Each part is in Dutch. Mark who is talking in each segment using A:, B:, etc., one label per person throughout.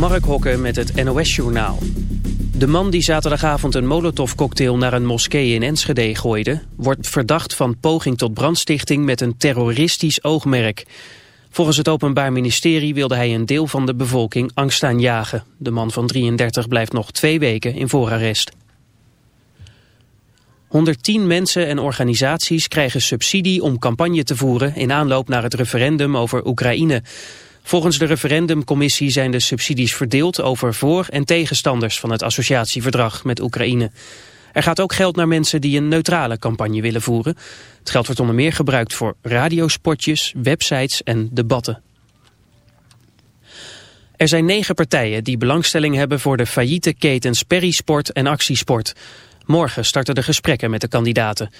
A: Mark Hokken met het NOS-journaal. De man die zaterdagavond een molotovcocktail naar een moskee in Enschede gooide... wordt verdacht van poging tot brandstichting met een terroristisch oogmerk. Volgens het Openbaar Ministerie wilde hij een deel van de bevolking angst aanjagen. De man van 33 blijft nog twee weken in voorarrest. 110 mensen en organisaties krijgen subsidie om campagne te voeren... in aanloop naar het referendum over Oekraïne... Volgens de referendumcommissie zijn de subsidies verdeeld over voor- en tegenstanders van het associatieverdrag met Oekraïne. Er gaat ook geld naar mensen die een neutrale campagne willen voeren. Het geld wordt onder meer gebruikt voor radiospotjes, websites en debatten. Er zijn negen partijen die belangstelling hebben voor de failliete ketens Perisport en Actiesport. Morgen starten de gesprekken met de kandidaten.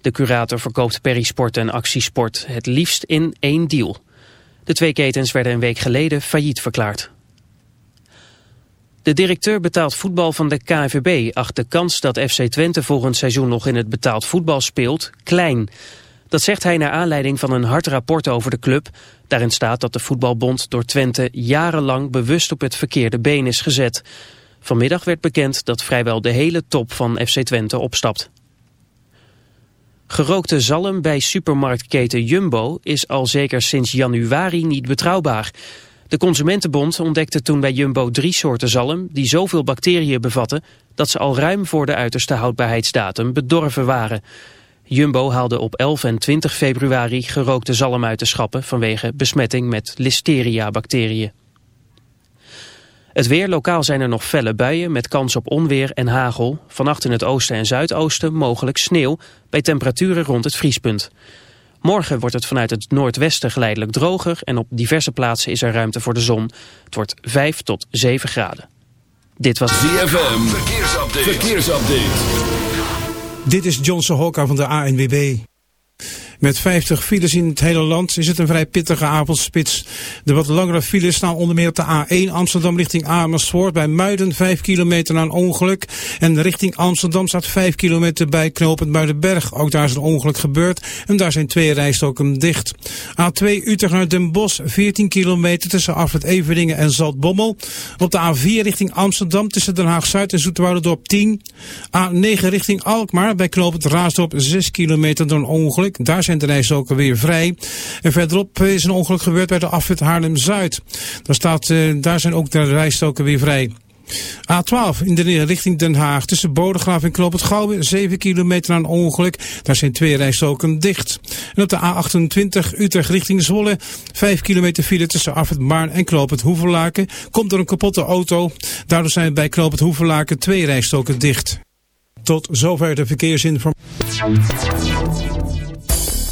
A: De curator verkoopt Perisport en Actiesport het liefst in één deal. De twee ketens werden een week geleden failliet verklaard. De directeur betaald voetbal van de KNVB acht de kans dat FC Twente volgend seizoen nog in het betaald voetbal speelt klein. Dat zegt hij naar aanleiding van een hard rapport over de club. Daarin staat dat de voetbalbond door Twente jarenlang bewust op het verkeerde been is gezet. Vanmiddag werd bekend dat vrijwel de hele top van FC Twente opstapt. Gerookte zalm bij supermarktketen Jumbo is al zeker sinds januari niet betrouwbaar. De Consumentenbond ontdekte toen bij Jumbo drie soorten zalm die zoveel bacteriën bevatten dat ze al ruim voor de uiterste houdbaarheidsdatum bedorven waren. Jumbo haalde op 11 en 20 februari gerookte zalm uit de schappen vanwege besmetting met listeria-bacteriën. Het weer, lokaal zijn er nog felle buien met kans op onweer en hagel. Vannacht in het oosten en zuidoosten mogelijk sneeuw bij temperaturen rond het vriespunt. Morgen wordt het vanuit het noordwesten geleidelijk droger en op diverse plaatsen is er ruimte voor de zon. Het wordt 5 tot 7 graden. Dit was
B: ZFM, verkeersupdate. verkeersupdate.
C: Dit is Johnson Hokka van de ANWB. Met 50 files in het hele land is het een vrij pittige avondspits. De wat langere files staan onder meer op de A1 Amsterdam richting Amersfoort. Bij Muiden 5 kilometer na een ongeluk. En richting Amsterdam staat 5 kilometer bij knooppunt Muidenberg. Ook daar is een ongeluk gebeurd. En daar zijn twee rijstoken dicht. A2 Utrecht naar Den Bosch 14 kilometer tussen Afrit Everdingen en Zaltbommel. Op de A4 richting Amsterdam tussen Den Haag-Zuid en Zoeterwoudendorp 10. A9 richting Alkmaar bij knooppunt Raasdorp 6 kilometer door een ongeluk. Daar zijn de rijstroken weer vrij. En verderop is een ongeluk gebeurd bij de afrit Haarlem-Zuid. Daar, staat, uh, daar zijn ook de rijstroken weer vrij. A12 in de richting Den Haag tussen Bodegraaf en Knoop het Gouwen 7 kilometer aan ongeluk. Daar zijn twee rijstroken dicht. En op de A28 Utrecht richting Zwolle 5 kilometer file tussen Afrit Baarn en Knoop het. Komt er een kapotte auto. Daardoor zijn bij Knoop het twee rijstroken dicht. Tot zover de verkeersinformatie.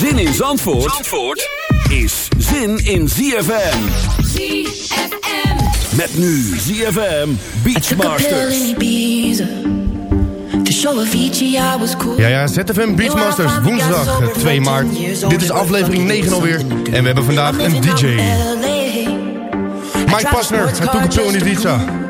B: Zin in Zandvoort, Zandvoort is zin in ZFM.
D: ZFM.
B: Met nu ZFM Beachmasters.
E: Ja, ja, ZFM Beachmasters, woensdag 2 maart. Dit is aflevering 9 alweer. En we hebben vandaag een DJ. Mike Pasner uit Toekapil in Ibiza.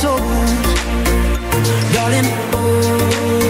E: souls, darling. Oh.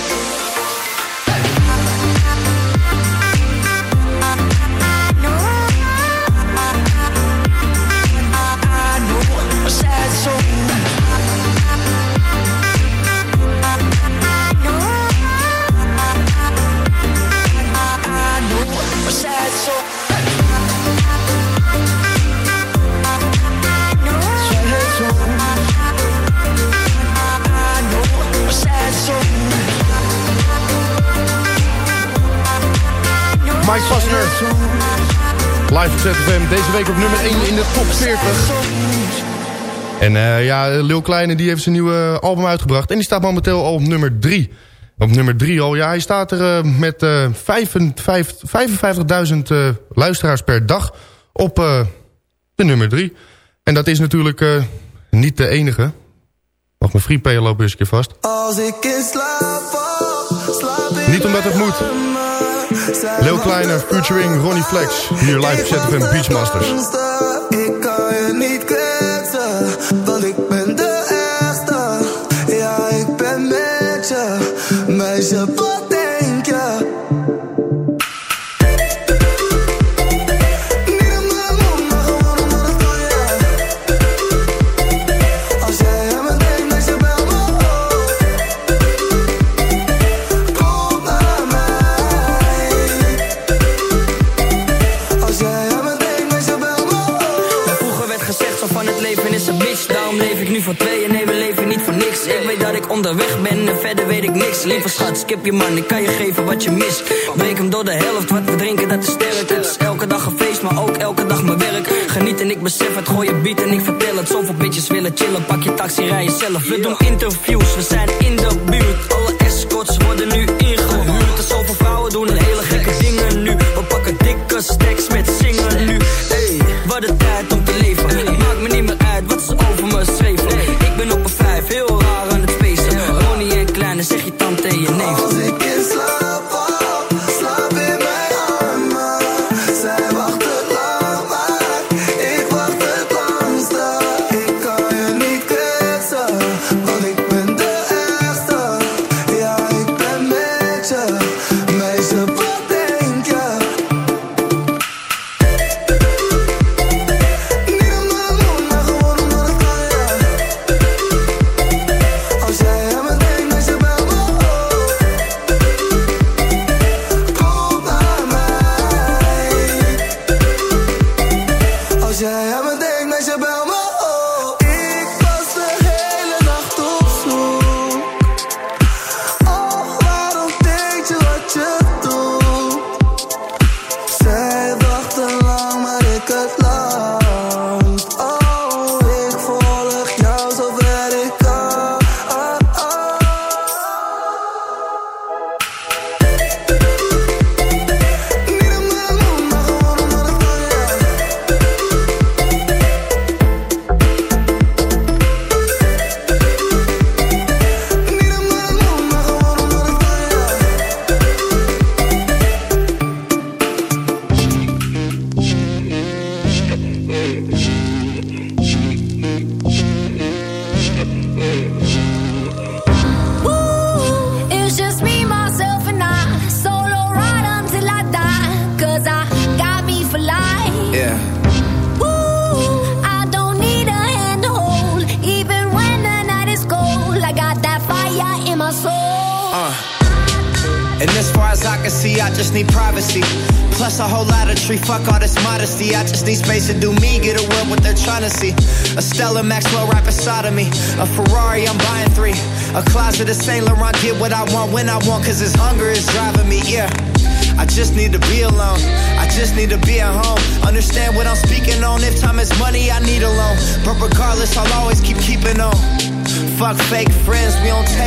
F: Live op ZFM. Deze week op nummer 1 in de top 40. En eh, ja, Lil Kleine die heeft zijn nieuwe album uitgebracht. En die staat momenteel al op nummer 3. Op nummer 3 al. Ja, hij staat er eh, met eh 55.000 eh, luisteraars per dag op eh, de nummer 3. En dat is natuurlijk eh, niet de enige. Wacht, mijn freepayer loopt eens een keer vast.
G: Als ik in slaap val, slaap ik
F: Niet omdat het moet. Lil Kleine featuring Ronnie Flex. Hier live op ZFM Beachmasters.
G: Ik kan je niet kwetsen, want ik ben de eerste. Ja, ik ben met je, meisje,
H: onderweg ben en verder weet ik niks. Lieve schat, skip je man, ik kan je geven wat je mist. Breek hem door de helft, wat we drinken dat is sterk. Het is elke dag een feest, maar ook elke dag mijn werk. Geniet en ik besef het, gooi je beat en ik vertel het. Zoveel bitches willen chillen, pak je taxi, rij jezelf. We doen interviews, we zijn in de buurt. Alle escorts worden nu ingehuurd. Er zoveel vrouwen doen hele gekke dingen nu. We pakken dikke stacks met zingen nu. Hey, wat een tijd om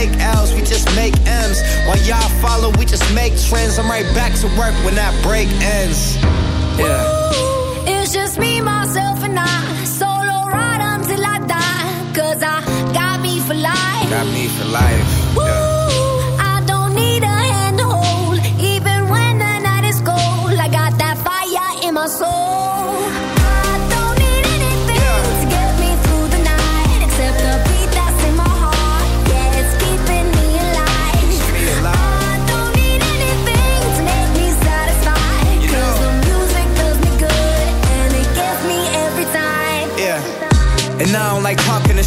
I: take L's, we just make M's. While y'all follow, we just make trends. I'm right back to work when that break ends. Yeah.
J: It's just me, myself, and I. Solo ride until I die. Cause I got me for life.
I: Got me for life.
J: Woo!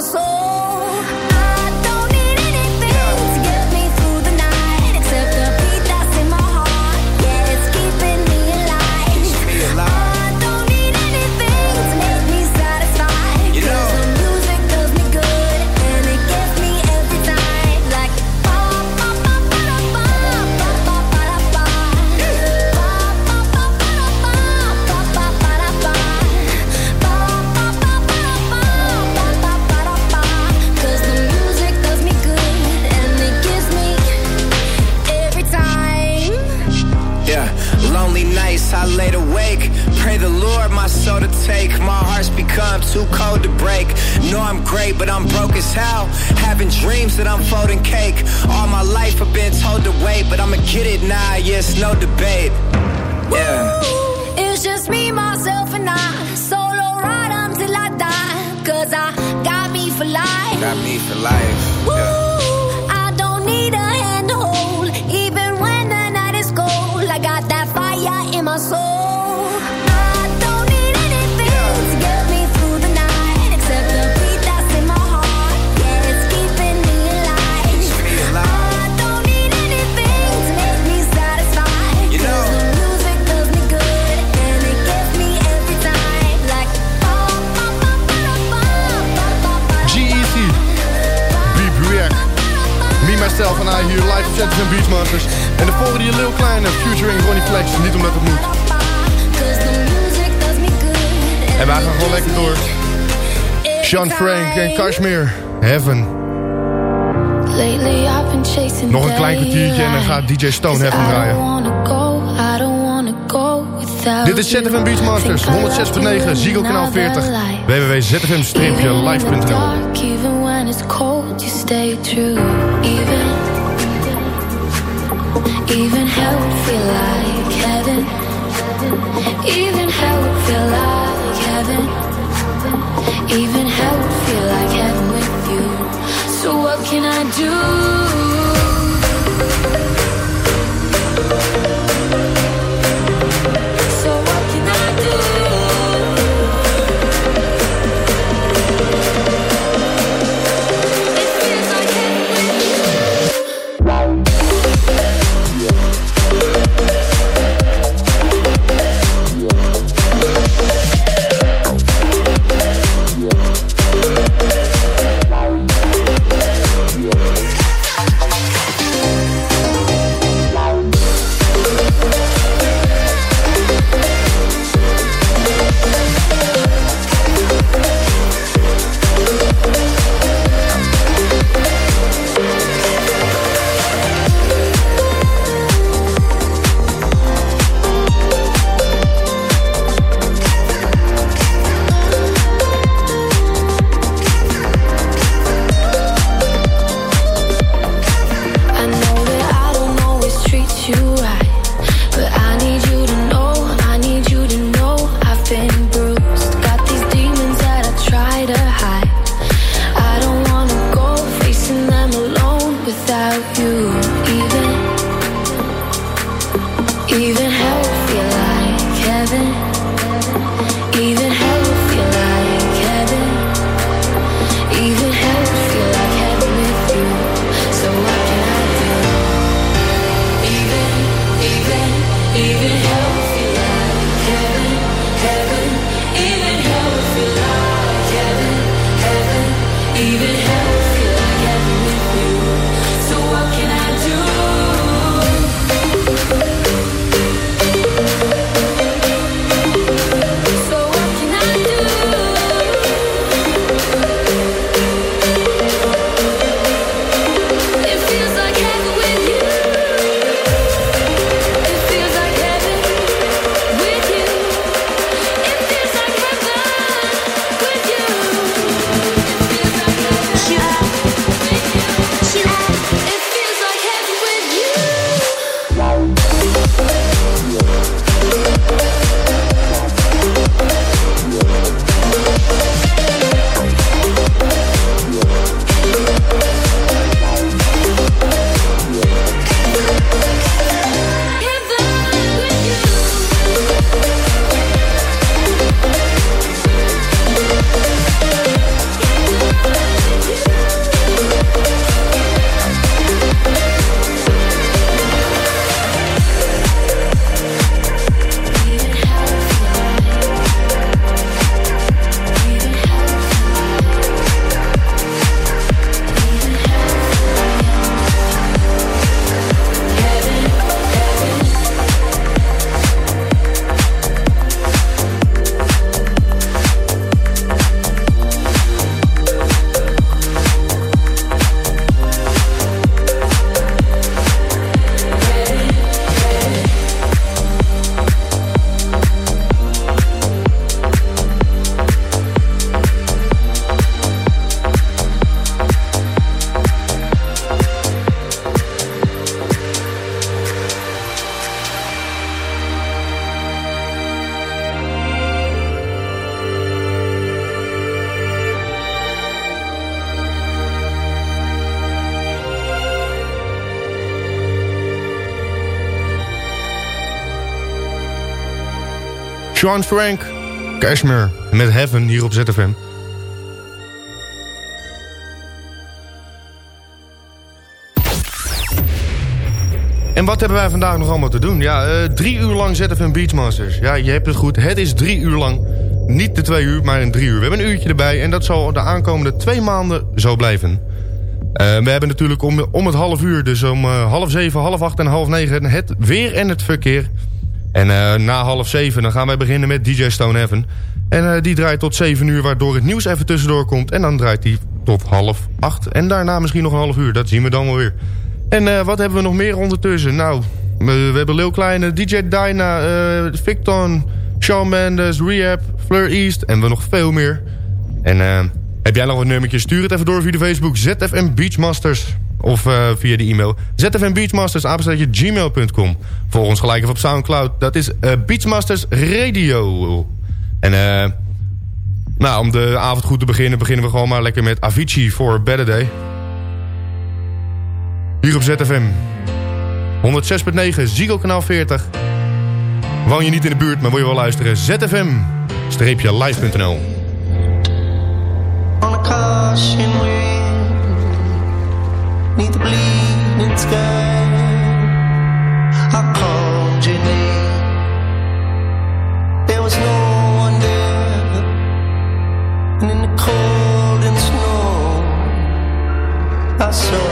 I: passou. I'm broke as hell. Having dreams that I'm folding cake. All my life I've been told to wait, but I'ma get it now. Yes, no debate. Yeah.
J: It's just me, myself, and I. Solo ride until I die. Cause I got me for life.
I: Got me for life. Yeah.
F: Hier live op Zetters en Beachmasters. En de volgende die Lil Kleine, featuring Ronnie Flex. Niet omdat het moet. En wij gaan gewoon lekker door. Sean Frank en Kashmir. Heaven. Nog een klein kwartiertje en dan gaat DJ Stone Heaven draaien. Dit is ZFM Beachmasters 106.9 Ziggo kanaal 40 www.zfm-live.nl
J: even hell would feel like heaven. Even hell would feel like heaven. Even hell would feel like heaven with you. So what can I do?
F: Sean Frank, Cashmere met Heaven hier op ZFM. En wat hebben wij vandaag nog allemaal te doen? Ja, eh, drie uur lang ZFM Beachmasters. Ja, je hebt het goed. Het is drie uur lang. Niet de twee uur, maar een drie uur. We hebben een uurtje erbij en dat zal de aankomende twee maanden zo blijven. Eh, we hebben natuurlijk om, om het half uur, dus om eh, half zeven, half acht en half negen... het weer en het verkeer. En eh, na half zeven dan gaan wij beginnen met DJ Stone Heaven. En eh, die draait tot zeven uur, waardoor het nieuws even tussendoor komt. En dan draait die tot half acht. En daarna misschien nog een half uur, dat zien we dan wel weer. En eh, wat hebben we nog meer ondertussen? Nou, we, hebben Lil Kleine, DJ Dyna, Victon, Shawn Mendes, Rehab, Fleur East en we nog veel meer. En heb jij nog een nummertje? Stuur het even door via de Facebook ZFM Beachmasters. Of eh, via de e-mail ZFM Beachmasters, gmail.com. Volg ons gelijk even op Soundcloud. Dat is eh, Beachmasters Radio. En eh, nou, om de avond goed te beginnen... beginnen we gewoon maar lekker met Avicii voor Better Day. Hier op ZFM. 106.9, Zigo kanaal 40. Woon je niet in de buurt, maar wil je wel luisteren? ZFM-live.nl
K: Neath the bleeding sky. I called your name. There was no one there. And in the cold and snow I saw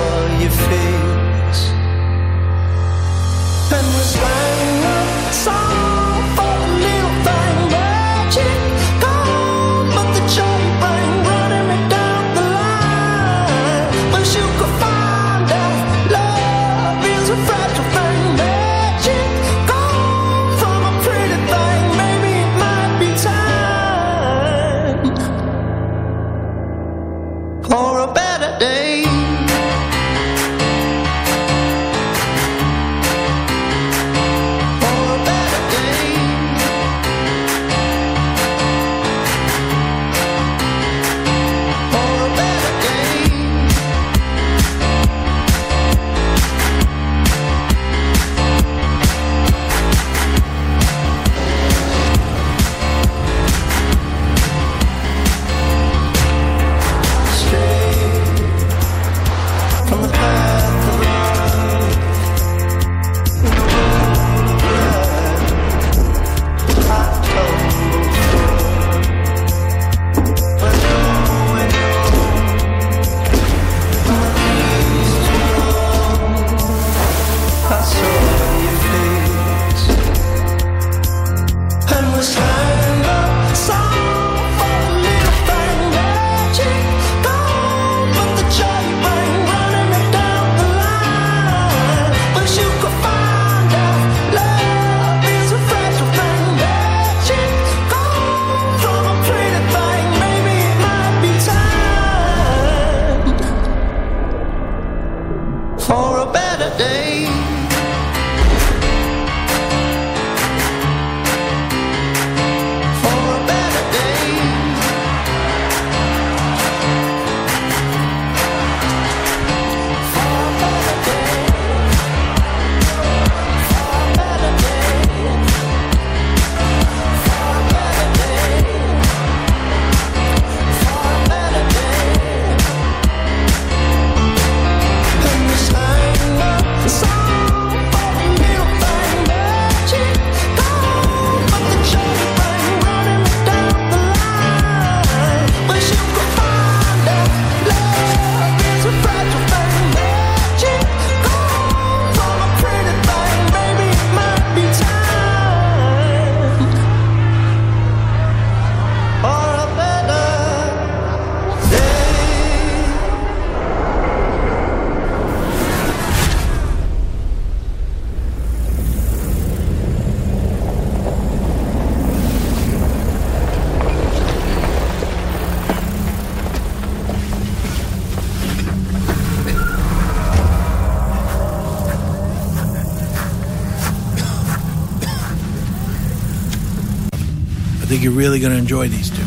L: really going to enjoy these two.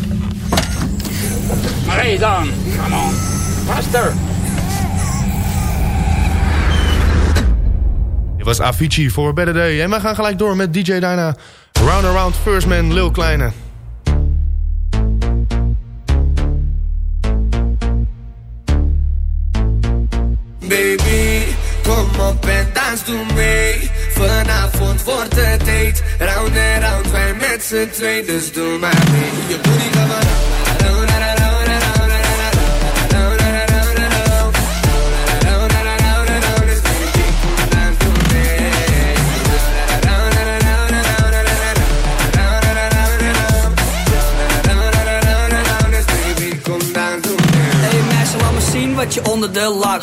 M: Race on. Come on. Faster.
F: Dit was Avicii voor A Better Day. En wij gaan gelijk door met DJ daarna. Round Around First Man, Lil Kleine.
G: en twee, dus doe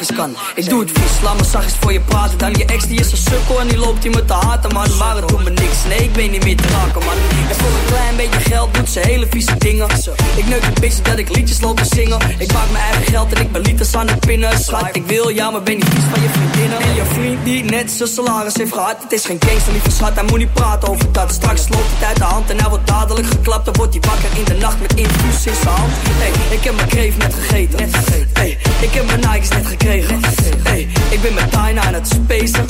G: kan.
H: Ik doe het vies, laat me zachtjes voor je praten. Dan je ex die is een sukkel en die loopt hier met de haten man. Maar het doet me niks, nee ik ben niet meer te raken man. En voor een klein beetje geld doet ze hele vieze dingen. Ik neuk een beetje dat ik liedjes loop te zingen. Ik maak mijn eigen geld en ik ben liters aan het pinnen. Schat, ik wil jou, maar ben niet vies van je vriendinnen. En je vriend die net zijn salaris heeft gehad. Het is geen gangster, lieve schat, hij moet niet praten over dat. Straks loopt het uit de hand en hij wordt dadelijk geklapt. Dan wordt hij wakker in de nacht met infuus in zijn hand. Hey, ik heb mijn kreef net gegeten. Hey, ik heb mijn Nikes net gekregen. Hey, ik ben met Dyna aan het spacen.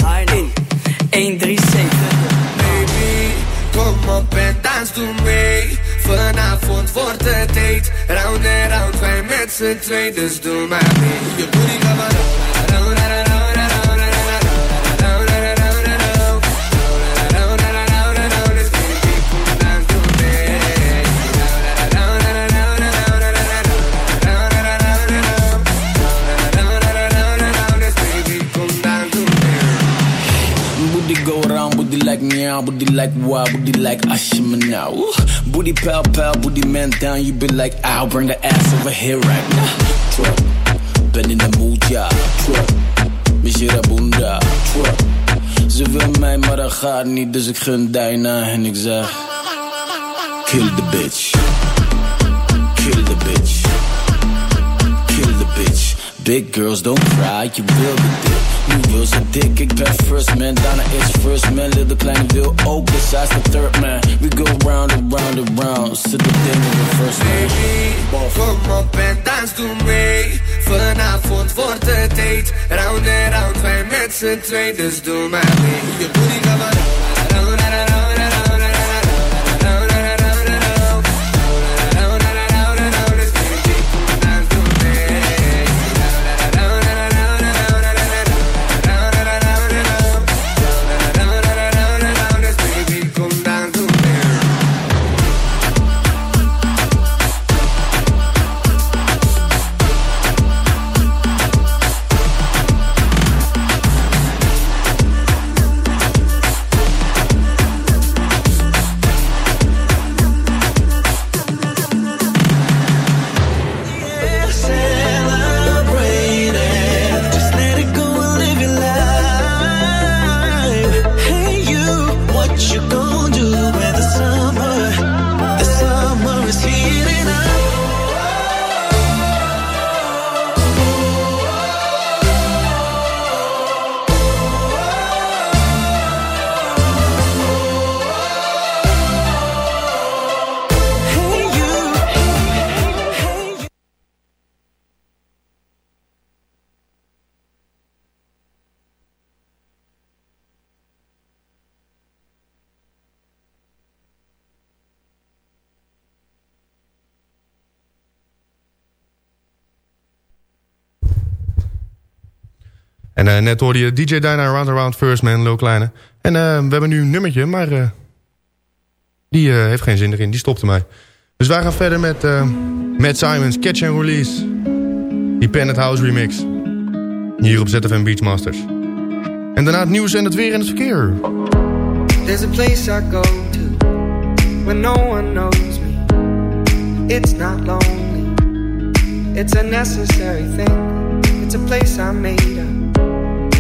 H: In 137.
G: Baby, kom op en dans doe mee Vanavond wordt het date Round en round, wij met z'n twee Dus doe maar mee Je booty kan maar round,
N: booty like wow, booty like Ashima now. Ooh. Booty pal pal, booty man down, you be like, I'll bring the ass over here right now. Twerk, ben in de mood, ja. Twerk, misje bunda. Twerk, ze wil mij, maar dat gaat niet, dus ik gun Dijna en ik zeg, kill the bitch. Kill the bitch. Kill the bitch. Big girls don't cry, je wil de dik. Wil ze dik, ik ben first man, daarna is first man. Little kleine wil ook, besides the third man. We go round and round and round, zit de ding in first man.
G: Kom op en dans doe mee. Vanavond wordt het date. Round en round, wij met z'n twee Dus doe maar mee. Je booty maar
F: En eh, net hoorde je DJ Dyna Round Around First Man, Lil Kleine. En eh, we hebben nu een nummertje, maar eh, die heeft geen zin erin. Die stopte mij. Dus wij gaan verder met Matt Simons, Catch and Release. Die Planet House remix. Hier op ZFM Beachmasters. En daarna het nieuws en het weer en het verkeer.
O: There's a place I go to when no one knows me. It's not lonely, it's a necessary thing. It's a place I made up.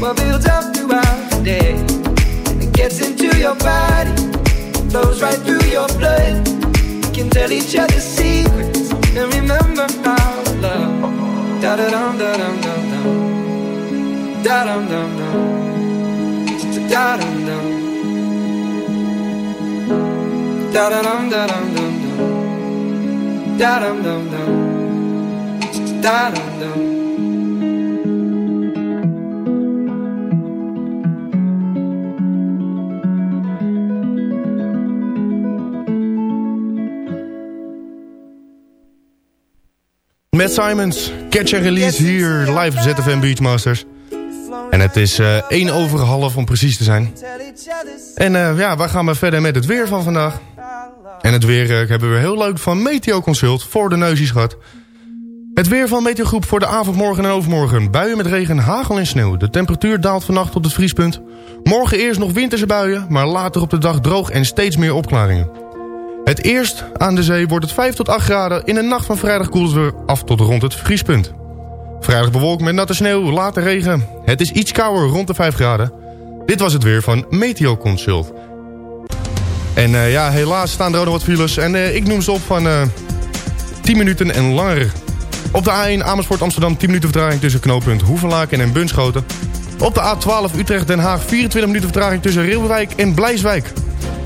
O: what builds up throughout the day. It gets into your body, flows right through your blood. We can tell each other secrets and remember to love. Da da dum da dum dum dum. Da dum dum dum. Da dum dum. Da dum da dum dum dum. Da dum dum dum. Da dum dum.
F: Matt Simons, Catch and Release hier live op ZFM Beachmasters. En het is eh 1 over half om precies te zijn. En eh, ja, we gaan maar verder met het weer van vandaag. En het weer eh, hebben we heel leuk van Meteo Consult voor de neusjes gehad. Het weer van Meteogroep voor de avond, morgen en overmorgen. Buien met regen, hagel en sneeuw. De temperatuur daalt vannacht tot het vriespunt. Morgen eerst nog winterse buien, maar later op de dag droog en steeds meer opklaringen. Het eerst aan de zee wordt het 5 tot 8 graden. In de nacht van vrijdag koelt het weer af tot rond het vriespunt. Vrijdag bewolkt met natte sneeuw, later regen. Het is iets kouder, rond de 5 graden. Dit was het weer van Meteo Consult. En eh, ja, helaas staan er ook nog wat files. En eh, ik noem ze op van eh 10 minuten en langer. Op de A1 Amersfoort Amsterdam 10 minuten vertraging tussen knooppunt Hoevenlaken en Bunschoten. Op de A12 Utrecht Den Haag 24 minuten vertraging tussen Rilwijk en Blijswijk.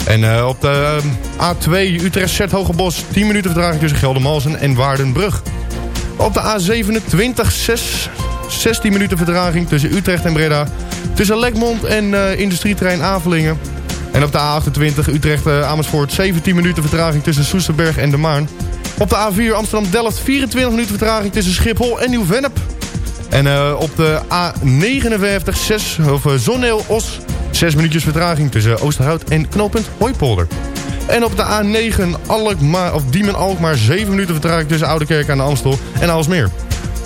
F: En eh, op de eh, A2 Utrecht Zerthogebos 10 minuten vertraging tussen Geldermalsen en Waardenbrug. Op de A27 6, 16 minuten vertraging tussen Utrecht en Breda. Tussen Lekmond en eh industrieterrein Avelingen. En op de A28 Utrecht eh, Amersfoort 17 minuten vertraging tussen Soesterberg en De Maan. Op de A4 Amsterdam Delft 24 minuten vertraging tussen Schiphol en Nieuw-Vennep. En op de A59 6, of uh, Zonneel 6 minuutjes vertraging tussen Oosterhout en knooppunt Hooipolder. En op de A9 Alkmaar, of Diemen Alkmaar 7 minuten vertraging tussen Oudekerk aan de Amstel en Aalsmeer.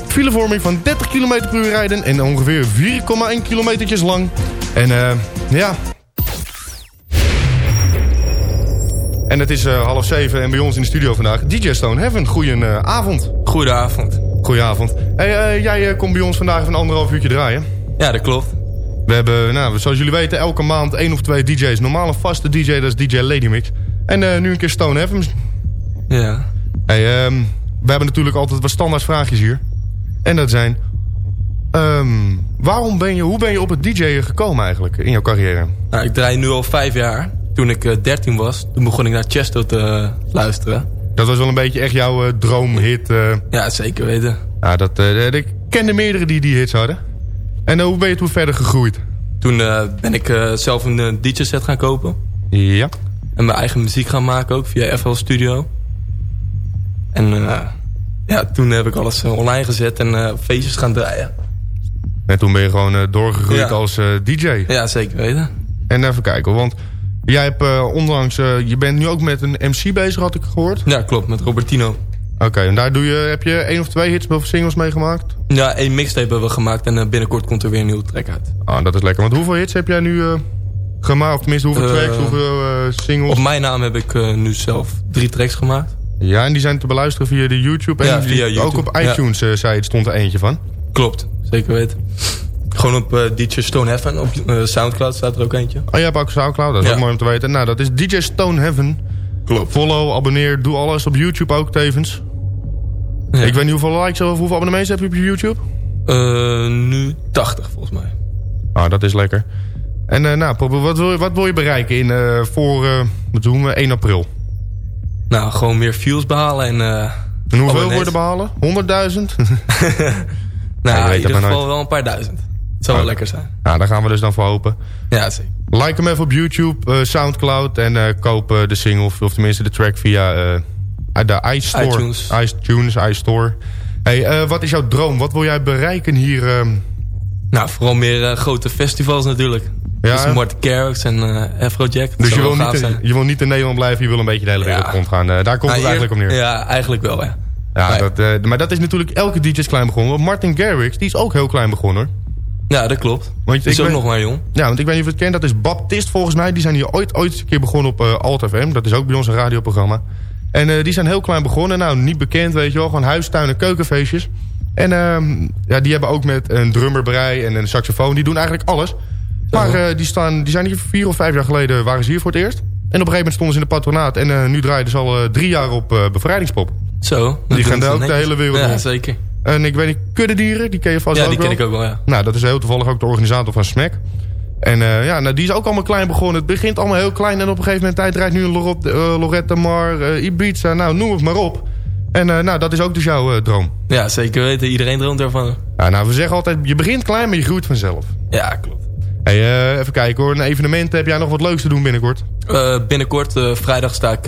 F: Filevorming van 30 km per uur rijden en ongeveer 4,1 kilometertjes lang. En eh, ja. En het is eh, half zeven en bij ons in de studio vandaag DJ Stone Heaven. Goedenavond.
P: Goedenavond.
F: Goedenavond. Hey, eh, jij komt bij ons vandaag een anderhalf uurtje draaien.
P: Ja, dat klopt.
F: We hebben, nou, zoals jullie weten, elke maand één of twee DJ's. Normaal een vaste DJ, dat is DJ Lady Mix. En eh, nu een keer Stone Heaven.
P: Ja.
F: Hey, ehm, we hebben natuurlijk altijd wat standaard vraagjes hier. En dat zijn... ehm, waarom ben je, hoe ben je op het DJ'en gekomen eigenlijk in jouw carrière?
P: Nou, ik draai nu al vijf jaar. Toen ik eh, 13 was, toen begon ik naar Chesto te eh, luisteren.
F: Dat was wel een beetje echt jouw eh, droomhit. eh.
P: Ja, zeker weten.
F: Ja, dat, eh, ik kende meerdere die die hits hadden. En eh, hoe ben je toen verder gegroeid?
P: Toen eh, ben ik eh, zelf een DJ-set gaan kopen.
F: Ja.
P: En mijn eigen muziek gaan maken ook via FL Studio. En ja, toen heb ik alles online gezet en feestjes gaan draaien.
F: En toen ben je gewoon doorgegroeid
P: Ja.
F: als DJ.
P: Ja, zeker weten.
F: En even kijken, want jij hebt eh, je bent nu ook met een MC bezig, had ik gehoord.
P: Ja, klopt, met Robertino.
F: Oké, en daar doe je, heb je één of twee hits of singles meegemaakt?
P: Ja, één mixtape hebben we gemaakt en eh, binnenkort komt er weer een nieuwe track uit.
F: Ah, dat is lekker. Want hoeveel hits heb jij nu eh, gemaakt? Of tenminste, hoeveel
P: Eh,
F: tracks, hoeveel singles?
P: Op mijn naam heb ik nu zelf drie tracks gemaakt.
F: Ja, en die zijn te beluisteren via de YouTube. En
P: Ja, via YouTube,
F: ook op iTunes zei er stond er eentje van.
P: Klopt, zeker weten. Gewoon op DJ Stone Heaven, op Soundcloud staat er ook eentje.
F: Oh, je hebt ook Soundcloud, dat is
P: Ja.
F: ook mooi om te weten. Nou, dat is DJ Stone Heaven.
P: Klopt.
F: Follow, abonneer, doe alles. Op YouTube ook tevens.
P: Ja.
F: Ik weet niet hoeveel likes of hoeveel abonnees heb je op je YouTube.
P: Eh, nu 80 volgens mij.
F: Ah, dat is lekker. En eh, nou, wat wil, je, wat wil je bereiken in, eh, voor, wat doen we, 1 april?
P: Nou, gewoon meer views behalen en...
F: En hoeveel
P: abonnees.
F: worden behalen? 100.000?
P: Nou,
F: Ja,
P: in ieder geval wel een paar duizend. Het zou wel lekker zijn.
F: nou, daar gaan we dus dan voor hopen.
P: Ja, zeker.
F: Like hem even op YouTube, Soundcloud en koop de single, of, of tenminste de track via de iStore.
P: iTunes.
F: iTunes, iStore. Hey, eh, wat is jouw droom? Wat wil jij bereiken hier? ehm?
P: Nou, vooral meer eh, grote festivals natuurlijk.
F: Ja,
P: dus? Martin Garrix en eh Afrojack.
F: Dus je wil, niet in, je wil niet in Nederland blijven, je wil een beetje de hele wereld
P: Ja.
F: rondgaan. Daar komt
P: Nou,
F: het eigenlijk om neer.
P: Ja, eigenlijk wel, ja.
F: Ja,
P: Maar-
F: dat, maar dat is natuurlijk elke DJ is klein begonnen. Want Martin Garrix, die is ook heel klein begonnen. hoor.
P: Ja, dat klopt.
F: Want
P: Die is ook nog maar jong.
F: Ja, want ik weet niet of je het kent. Dat is Baptist volgens mij. Die zijn hier ooit, ooit een keer begonnen op eh Alt FM. Dat is ook bij ons een radioprogramma. En eh, die zijn heel klein begonnen. Nou, niet bekend, weet je wel. Gewoon huistuin en keukenfeestjes. En ehm, ja, die hebben ook met een drummerbrei en een saxofoon. Die doen eigenlijk alles. Maar eh, die, staan, die zijn hier vier of vijf jaar geleden waren ze hier voor het eerst. En op een gegeven moment stonden ze in de patronaat. En eh, nu draaien ze al drie jaar op bevrijdingspop.
P: Zo.
F: Die gaan daar ook de hele wereld
P: Ja, zeker.
F: En ik weet niet, kuddedieren, die ken je vast
P: Ja,
F: ook
P: die
F: wel.
P: ken ik ook wel, ja.
F: Nou, dat is heel toevallig ook de organisator van SMAC. En eh, ja, nou, die is ook allemaal klein begonnen. Het begint allemaal heel klein. En op een gegeven moment tijd rijdt nu eh, Loretta Mar, eh, Ibiza. Nou, noem het maar op. En nou, dat is ook dus jouw droom.
P: Ja, zeker weten. Iedereen droomt ervan.
F: Ja, nou, we zeggen altijd, je begint klein, maar je groeit vanzelf.
P: Ja, klopt.
F: Hey, even kijken hoor. Een evenement, heb jij nog wat leuks te doen binnenkort?
P: Binnenkort, vrijdag sta ik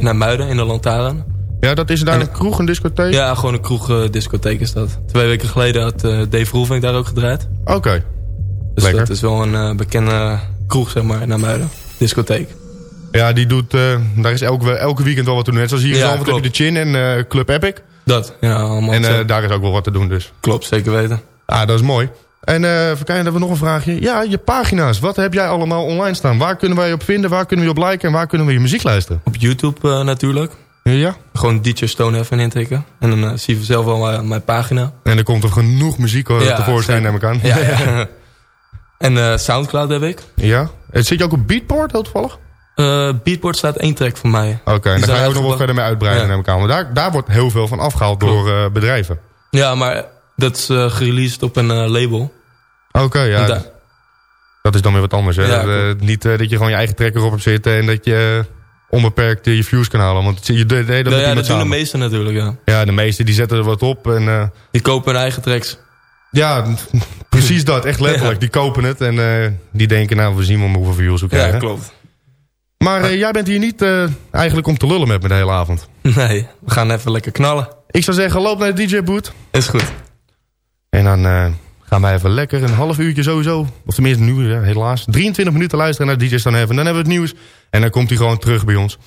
P: in Muiden in de Lantaarn.
F: Ja, dat is daar
P: En-
F: een kroeg, een discotheek?
P: Ja, gewoon een kroeg-discotheek is dat. Twee weken geleden had Dave Roelvink daar ook gedraaid.
F: Oké.
P: Dus
F: Lekker.
P: dat is wel een eh, bekende kroeg, zeg maar, in Muiden. Discotheek.
F: Ja, die doet, eh, daar is elke, elke weekend wel wat te doen. Net zoals hier in
P: Ja,
F: Zandvoort heb je de Chin en eh, Club Epic.
P: Dat, ja, allemaal.
F: En daar is ook wel wat te doen dus.
P: Klopt, zeker weten.
F: Ah, dat is mooi. En even kijken, hebben we nog een vraagje. Ja, je pagina's. Wat heb jij allemaal online staan? Waar kunnen wij je op vinden? Waar kunnen we je op liken? En waar kunnen we je muziek luisteren?
P: Op YouTube natuurlijk.
F: Ja.
P: Gewoon DJ Stone even intikken. En dan zie je zelf wel eh, mijn pagina.
F: En er komt er genoeg muziek hoor,
P: Ja,
F: tevoorschijn, neem ik aan.
P: Ja, ja. En eh, Soundcloud heb ik.
F: ja. En zit je ook op Beatport, heel toevallig?
P: Eh Beatport staat één track van mij.
F: Oké, en
P: Die
F: daar ga je ook nog wel verder mee uitbreiden,
P: Ja.
F: neem ik aan. Daar, daar wordt heel veel van afgehaald door eh, bedrijven.
P: Ja, maar dat is eh gereleased op een eh, label.
F: Oké, ja. Dat is dan weer wat anders. Hè?
P: Ja,
F: Dat, eh, niet eh, dat je gewoon je eigen trekker op hebt zitten... en dat je eh, onbeperkt eh, je views kan halen. Want je, je, nee, dat
P: Ja, dat doen de meesten natuurlijk, ja.
F: Ja, de meesten die zetten er wat op. En, eh,
P: Die kopen hun eigen tracks.
F: Ja, precies dat. Echt letterlijk. Die kopen het en eh, die denken... nou, we zien wel hoeveel views we krijgen.
P: Ja, klopt.
F: Maar eh, jij bent hier niet eh, eigenlijk om te lullen met me de hele avond.
P: Nee, we gaan even lekker knallen.
F: Ik zou zeggen, loop naar de DJ-boot.
P: Is goed.
F: En dan gaan wij even lekker een half uurtje sowieso... of tenminste nu, ja, helaas... 23 minuten luisteren naar DJ Stan Heaven. Dan hebben we het nieuws. En dan komt hij gewoon terug bij ons.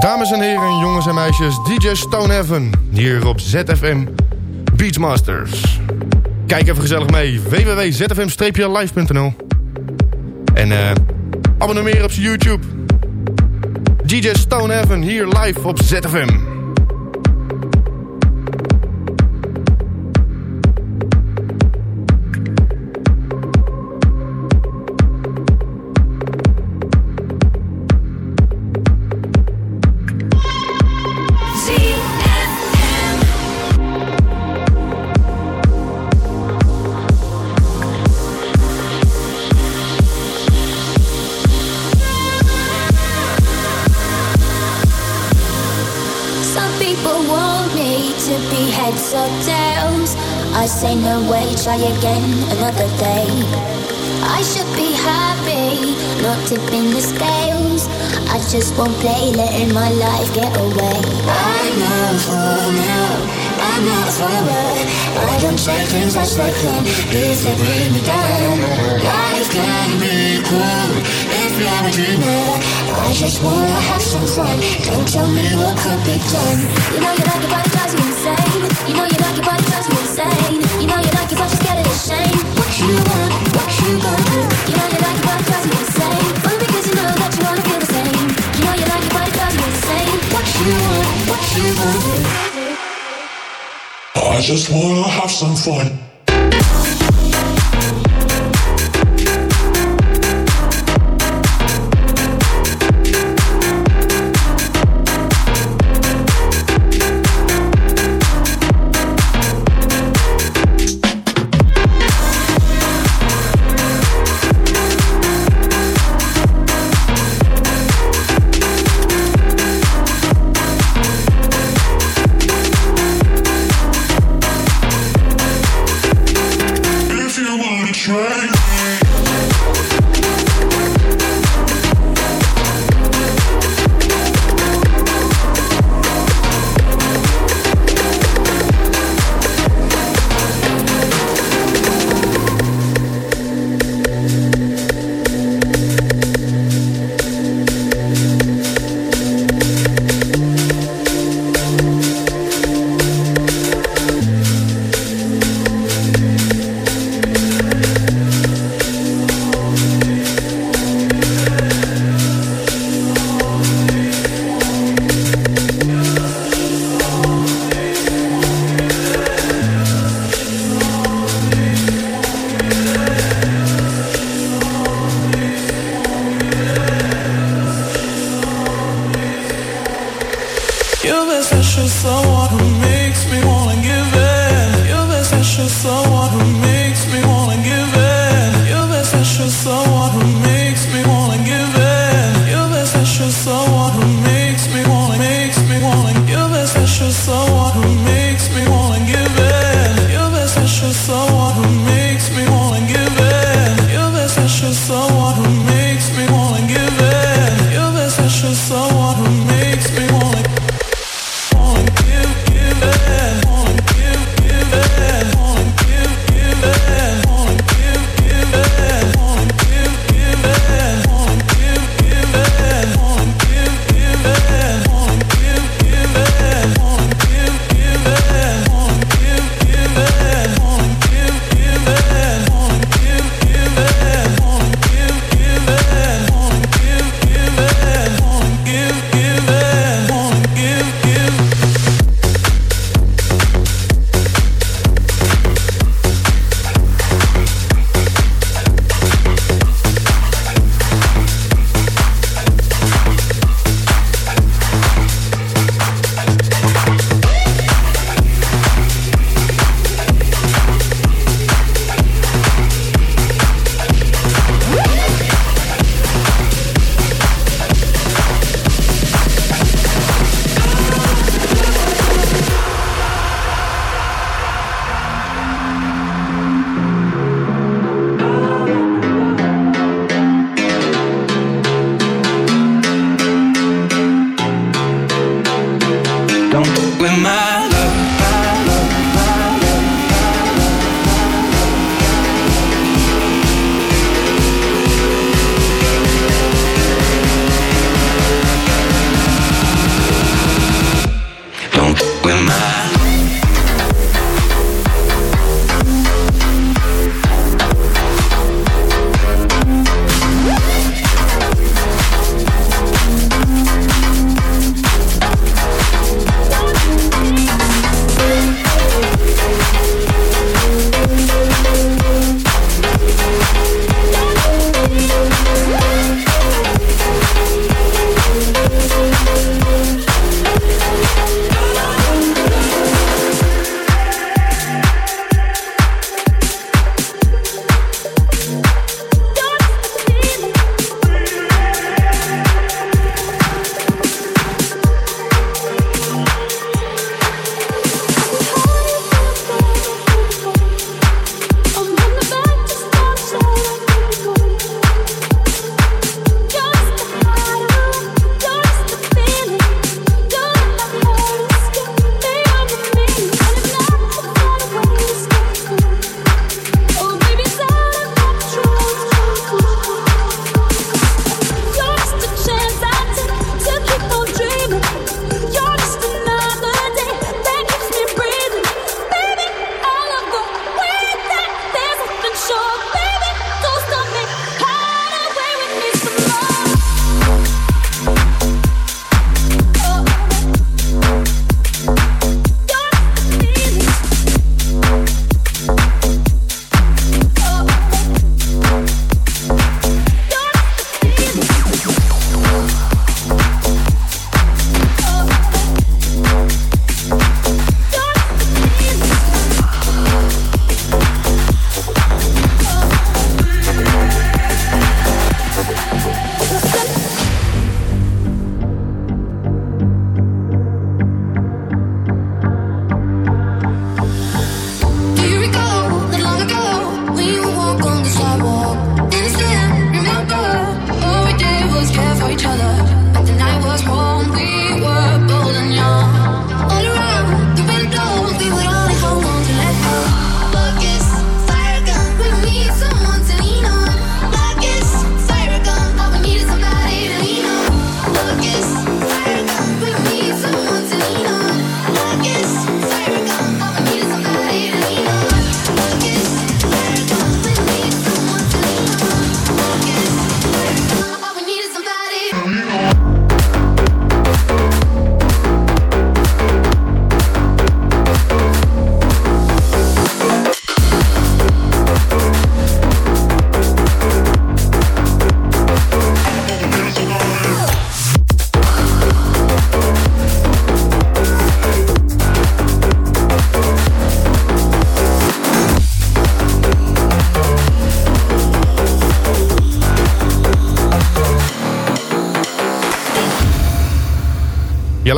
F: Dames en heren, jongens en meisjes, DJ Stonehaven. Hier op ZFM Beachmasters. Kijk even gezellig mee. www.zfm-live.nl En eh abonneer op zijn YouTube. DJ Stone Heaven hier live op ZFM.
J: Say no way, try again another day. I should be happy, not tipping the scales. I just won't play, letting my life get away. I'm not for now, I'm not forward. I don't say things as they come if they bring me down. Life can be cool if you're a dreamer. I just wanna have some fun. Don't tell me what could be done. You know you like you're scared of
Q: I just wanna have some fun.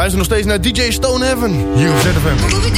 R: Luistert nog steeds naar DJ Stonehaven hier op ZFM.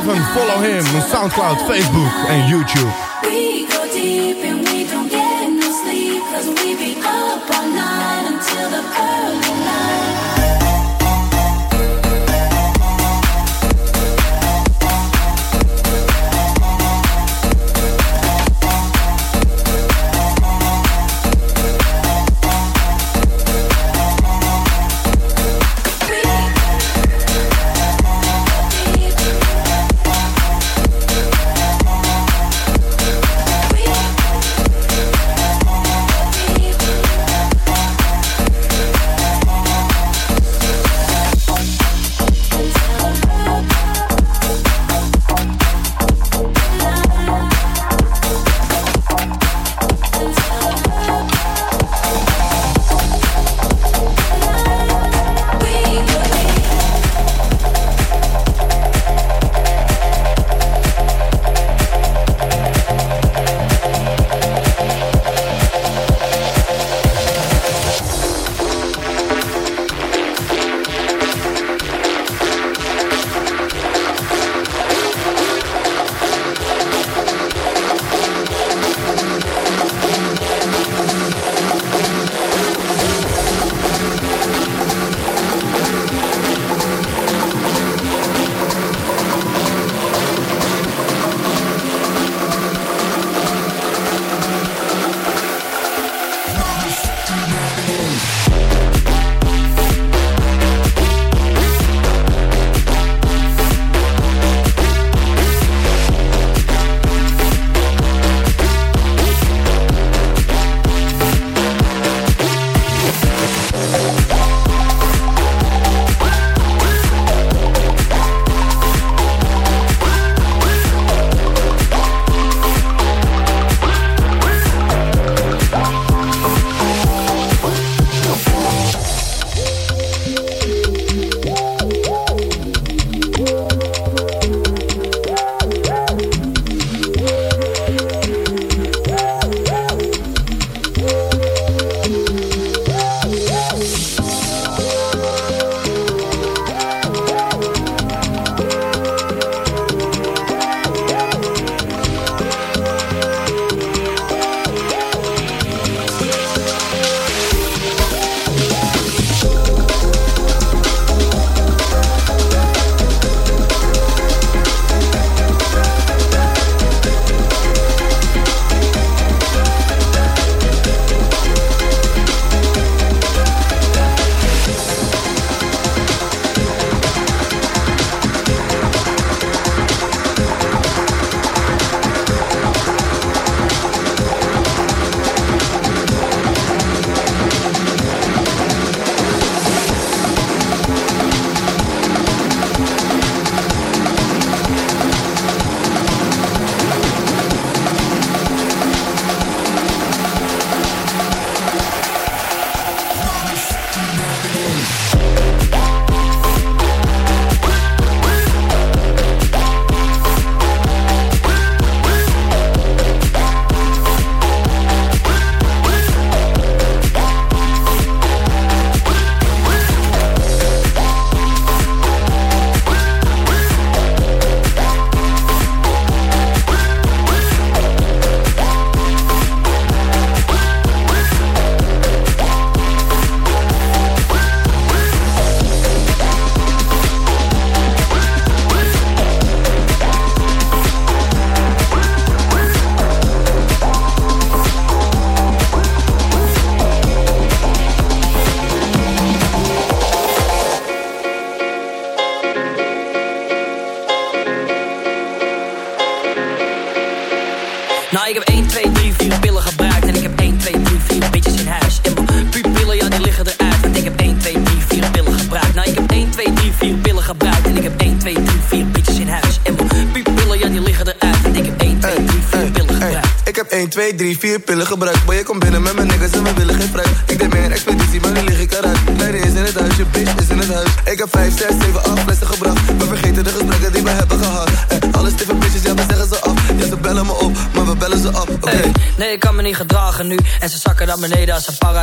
F: Heaven, follow him on SoundCloud, Facebook and YouTube.
K: We go deep and we don't get no sleep, cause we be up all night until the early light.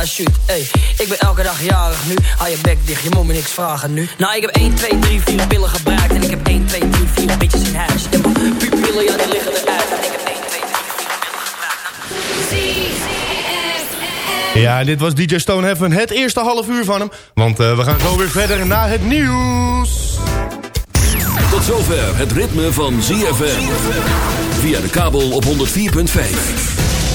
H: Parachute. Hey, ik ben elke dag jarig nu. Hou je bek dicht, je moet me niks vragen nu. Nou, ik heb 1, 2, 3, 4 pillen gebruikt. En ik heb 1, 2, 3, 4 bitches in huis. En mijn pupillen, ja, die liggen eruit. En ik heb 1, 2, 3, 4
F: Ja, dit was DJ Stoneheaven, het eerste half uur van hem. Want eh, we gaan zo weer verder naar het nieuws.
B: Tot zover het ritme van ZFM. Via de kabel op 104.5.